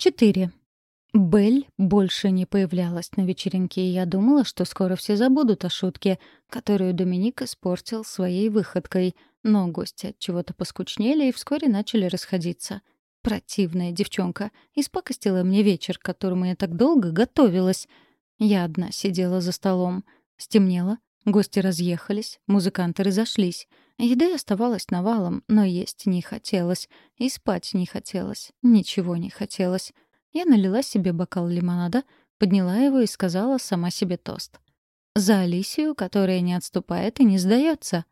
Четыре. Белль больше не появлялась на вечеринке, и я думала, что скоро все забудут о шутке, которую Доминик испортил своей выходкой, но гости от чего-то поскучнели и вскоре начали расходиться. Противная девчонка испакостила мне вечер, к которому я так долго готовилась. Я одна сидела за столом. Стемнело, гости разъехались, музыканты разошлись. Еды оставалось навалом, но есть не хотелось. И спать не хотелось. Ничего не хотелось. Я налила себе бокал лимонада, подняла его и сказала сама себе тост. «За Алисию, которая не отступает и не сдается».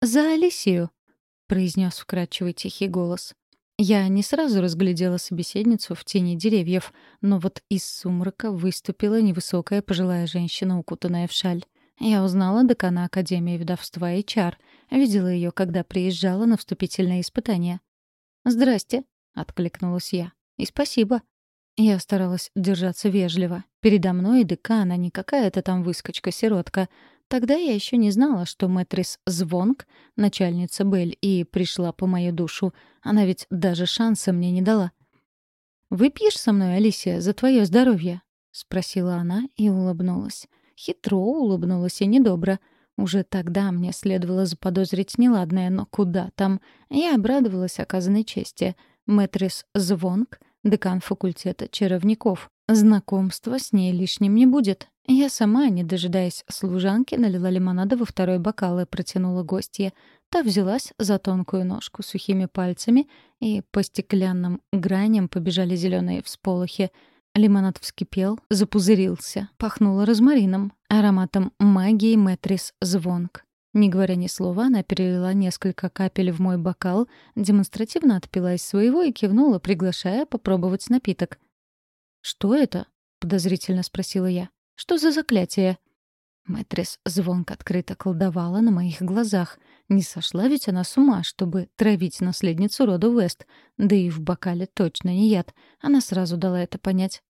«За Алисию», — произнес вкрадчивый тихий голос. Я не сразу разглядела собеседницу в тени деревьев, но вот из сумрака выступила невысокая пожилая женщина, укутанная в шаль. Я узнала декана Академии ведовства и чар. Видела ее, когда приезжала на вступительные испытания. «Здрасте», — откликнулась я. «И спасибо». Я старалась держаться вежливо. Передо мной декан, а не какая-то там выскочка-сиротка. Тогда я еще не знала, что мэтрис Звонк — начальница Бель, и пришла по мою душу. Она ведь даже шанса мне не дала. «Выпьешь со мной, Алисия, за твое здоровье?» — спросила она и улыбнулась. Хитро улыбнулась и недобро. Уже тогда мне следовало заподозрить неладное, но куда там? Я обрадовалась оказанной чести. Мэтрис Звонк — декан факультета чаровников. Знакомства с ней лишним не будет. Я сама, не дожидаясь служанки, налила лимонада во второй бокал и протянула гостье. Та взялась за тонкую ножку сухими пальцами, и по стеклянным граням побежали зеленые всполохи — Лимонад вскипел, запузырился, пахнуло розмарином, ароматом магии Мэтрис Звонк. Не говоря ни слова, она перелила несколько капель в мой бокал, демонстративно отпила из своего и кивнула, приглашая попробовать напиток. «Что это?» — подозрительно спросила я. «Что за заклятие?» Мэтрис звонк открыто колдовала на моих глазах. Не сошла ведь она с ума, чтобы травить наследницу рода Уэст. Да и в бокале точно не яд. Она сразу дала это понять.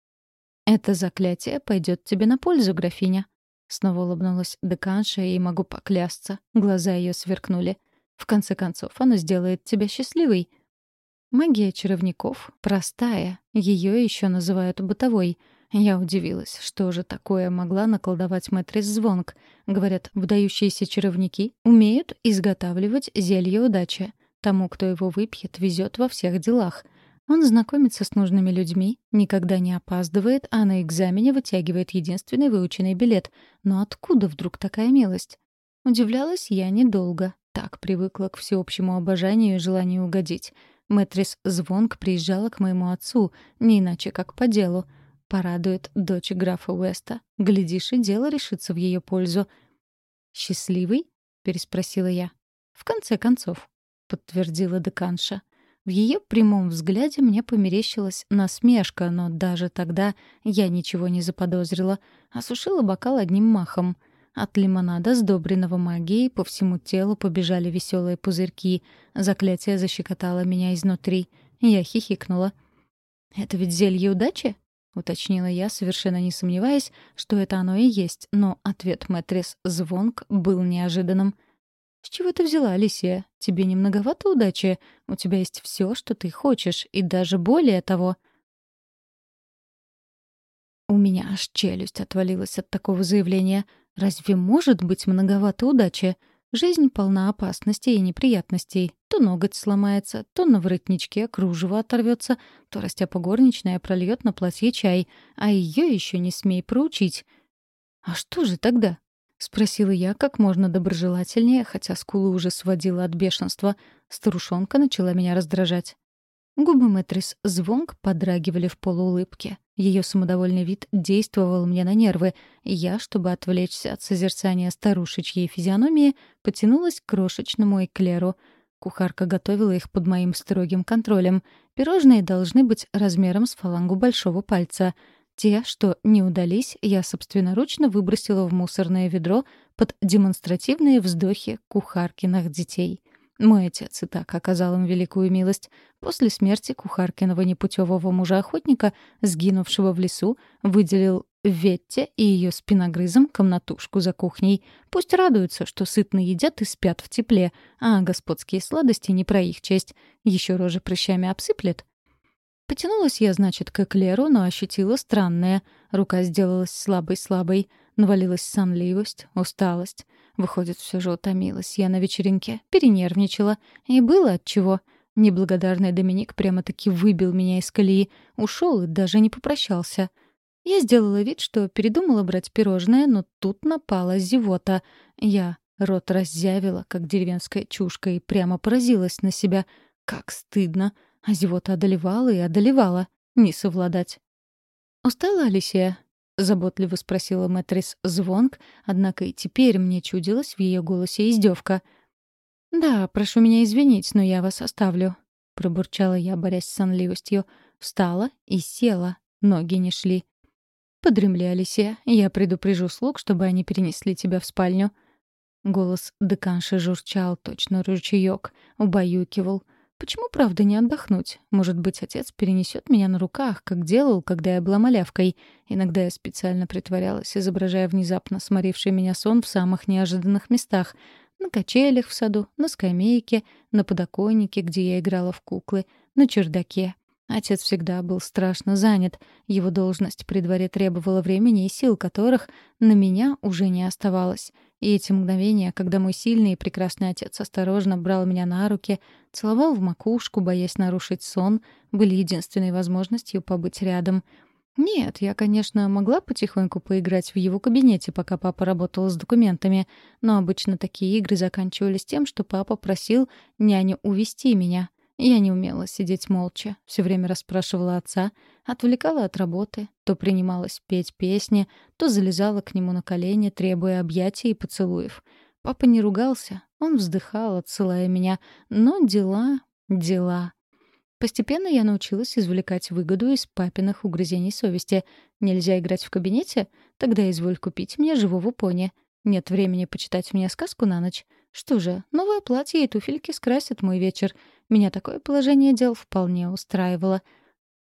«Это заклятие пойдет тебе на пользу, графиня». Снова улыбнулась деканша, и могу поклясться. Глаза ее сверкнули. «В конце концов, оно сделает тебя счастливой». Магия чаровников простая. Ее еще называют бытовой — я удивилась, что же такое могла наколдовать Мэтрис Звонк. Говорят, выдающиеся чаровники умеют изготавливать зелье удачи. Тому, кто его выпьет, везет во всех делах. Он знакомится с нужными людьми, никогда не опаздывает, а на экзамене вытягивает единственный выученный билет. Но откуда вдруг такая милость? Удивлялась я недолго. Так привыкла к всеобщему обожанию и желанию угодить. Мэтрис Звонк приезжала к моему отцу, не иначе как по делу — Порадует дочь графа Уэста. Глядишь, и дело решится в ее пользу. «Счастливый?» — переспросила я. «В конце концов», — подтвердила деканша. В ее прямом взгляде мне померещилась насмешка, но даже тогда я ничего не заподозрила. Осушила бокал одним махом. От лимонада, сдобренного магией, по всему телу побежали веселые пузырьки. Заклятие защекотало меня изнутри. Я хихикнула. «Это ведь зелье удачи?» — уточнила я, совершенно не сомневаясь, что это оно и есть, но ответ Мэтрис Звонк был неожиданным. «С чего ты взяла, Алисия? Тебе не многовато удачи? У тебя есть все, что ты хочешь, и даже более того...» У меня аж челюсть отвалилась от такого заявления. «Разве может быть многовато удачи?» Жизнь полна опасностей и неприятностей. То ноготь сломается, то на воротничке кружево оторвется, то растяпа горничная прольет на платье чай, а ее еще не смей проучить. «А что же тогда?» — спросила я как можно доброжелательнее, хотя скулы уже сводила от бешенства. Старушонка начала меня раздражать. Губы Мэтрис звонк подрагивали в полуулыбке. Ее самодовольный вид действовал мне на нервы, я, чтобы отвлечься от созерцания старушечьей физиономии, потянулась к крошечному эклеру. Кухарка готовила их под моим строгим контролем. Пирожные должны быть размером с фалангу большого пальца. Те, что не удались, я собственноручно выбросила в мусорное ведро под демонстративные вздохи кухаркиных детей. Мой отец и так оказал им великую милость. После смерти кухаркиного непутевого мужа-охотника, сгинувшего в лесу, выделил Ветте и ее спиногрызом комнатушку за кухней. Пусть радуются, что сытно едят и спят в тепле, а господские сладости не про их честь. Еще рожи прыщами обсыплет. Потянулась я, значит, к эклеру, но ощутила странное. Рука сделалась слабой-слабой. Навалилась сонливость, усталость. Выходит, все же утомилась я на вечеринке, перенервничала. И было отчего. Неблагодарный Доминик прямо-таки выбил меня из колеи, ушел и даже не попрощался. Я сделала вид, что передумала брать пирожное, но тут напала зевота. Я рот раззявила, как деревенская чушка, и прямо поразилась на себя. Как стыдно. А зевота одолевала и одолевала. Не совладать. «Устала, Алисия?» — заботливо спросила Мэтрис Звонк, однако и теперь мне чудилась в ее голосе издевка. «Да, прошу меня извинить, но я вас оставлю», — пробурчала я, борясь с сонливостью. Встала и села, ноги не шли. «Подремли, Алисия, я предупрежу слуг, чтобы они перенесли тебя в спальню». Голос деканши журчал, точно ручеёк, убаюкивал. Почему, правда, не отдохнуть? Может быть, отец перенесет меня на руках, как делал, когда я была малявкой. Иногда я специально притворялась, изображая внезапно сморивший меня сон в самых неожиданных местах. На качелях в саду, на скамейке, на подоконнике, где я играла в куклы, на чердаке. Отец всегда был страшно занят. Его должность при дворе требовала времени и сил, которых на меня уже не оставалось. И эти мгновения, когда мой сильный и прекрасный отец осторожно брал меня на руки, целовал в макушку, боясь нарушить сон, были единственной возможностью побыть рядом. Нет, я, конечно, могла потихоньку поиграть в его кабинете, пока папа работал с документами, но обычно такие игры заканчивались тем, что папа просил няню увести меня — я не умела сидеть молча, все время расспрашивала отца, отвлекала от работы, то принималась петь песни, то залезала к нему на колени, требуя объятий и поцелуев. Папа не ругался, он вздыхал, отсылая меня, но дела, дела. Постепенно я научилась извлекать выгоду из папиных угрызений совести. Нельзя играть в кабинете? Тогда изволь купить мне живого пони. Нет времени почитать мне сказку на ночь. Что же, новое платье и туфельки скрасят мой вечер. Меня такое положение дел вполне устраивало.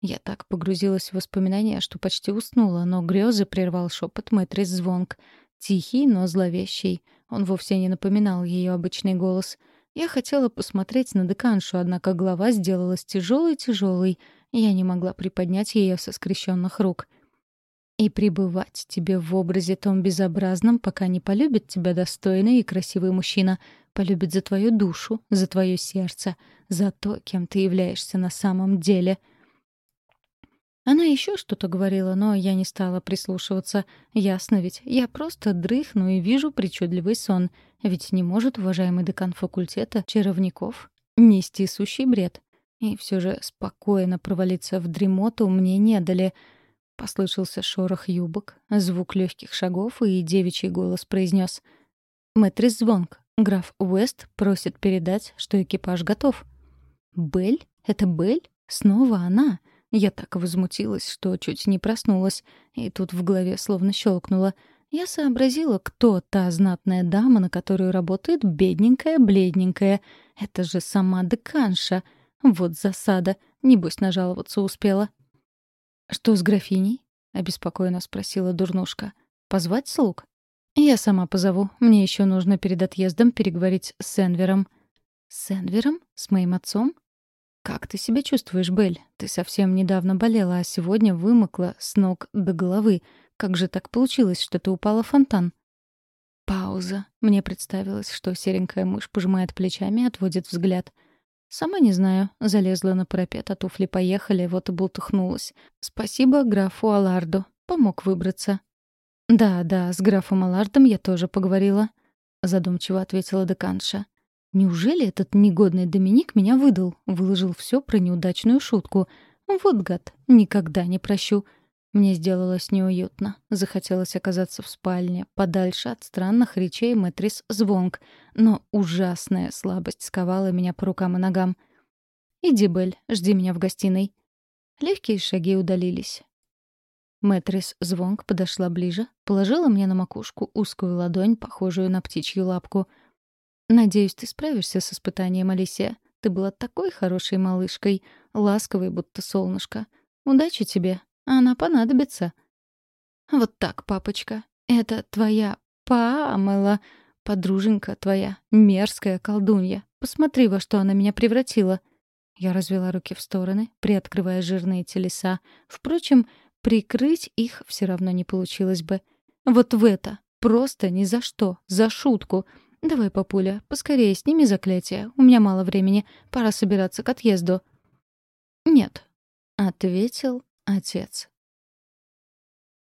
Я так погрузилась в воспоминания, что почти уснула, но грезы прервал шепот Мэтрис Звонк. Тихий, но зловещий. Он вовсе не напоминал ее обычный голос. Я хотела посмотреть на деканшу, однако голова сделалась тяжелой-тяжелой. Я не могла приподнять ее со скрещенных рук — и пребывать тебе в образе том безобразном, пока не полюбит тебя достойный и красивый мужчина, полюбит за твою душу, за твое сердце, за то, кем ты являешься на самом деле. Она еще что-то говорила, но я не стала прислушиваться. Ясно ведь, я просто дрыхну и вижу причудливый сон. Ведь не может уважаемый декан факультета чаровников нести сущий бред. И все же спокойно провалиться в дремоту мне не дали — Послышался шорох юбок, звук легких шагов, и девичий голос произнес: «Мэтрис Звонк, граф Уэст просит передать, что экипаж готов». «Белль? Это Белль? Снова она?» Я так возмутилась, что чуть не проснулась, и тут в голове словно щелкнуло. Я сообразила, кто та знатная дама, на которую работает бедненькая-бледненькая. Это же сама деканша. Вот засада. Небось, нажаловаться успела. «Что с графиней?» — обеспокоенно спросила дурнушка. «Позвать слуг?» «Я сама позову. Мне еще нужно перед отъездом переговорить с Энвером». «С Энвером? С моим отцом?» «Как ты себя чувствуешь, Белль? Ты совсем недавно болела, а сегодня вымокла с ног до головы. Как же так получилось, что ты упала в фонтан?» Пауза. Мне представилось, что серенькая мышь пожимает плечами и отводит взгляд — «Сама не знаю. Залезла на парапет, а туфли поехали, вот и бултыхнулась. Спасибо графу Аларду. Помог выбраться». «Да, да, с графом Алардом я тоже поговорила», — задумчиво ответила деканша. «Неужели этот негодный Доминик меня выдал? Выложил все про неудачную шутку. Вот гад, никогда не прощу. Мне сделалось неуютно. Захотелось оказаться в спальне, подальше от странных речей Мэтрис Звонг. Но ужасная слабость сковала меня по рукам и ногам. «Иди, Белль, жди меня в гостиной». Легкие шаги удалились. Мэтрис Звонг подошла ближе, положила мне на макушку узкую ладонь, похожую на птичью лапку. «Надеюсь, ты справишься с испытанием, Алисия. Ты была такой хорошей малышкой, ласковой, будто солнышко. Удачи тебе, она понадобится. Вот так, папочка. Это твоя Памела, подруженька твоя, мерзкая колдунья. Посмотри, во что она меня превратила. Я развела руки в стороны, приоткрывая жирные телеса. Впрочем, прикрыть их все равно не получилось бы. Вот в это. Просто ни за что. За шутку. Давай, папуля, поскорее сними заклятие. У меня мало времени. Пора собираться к отъезду. Нет, — ответил отец.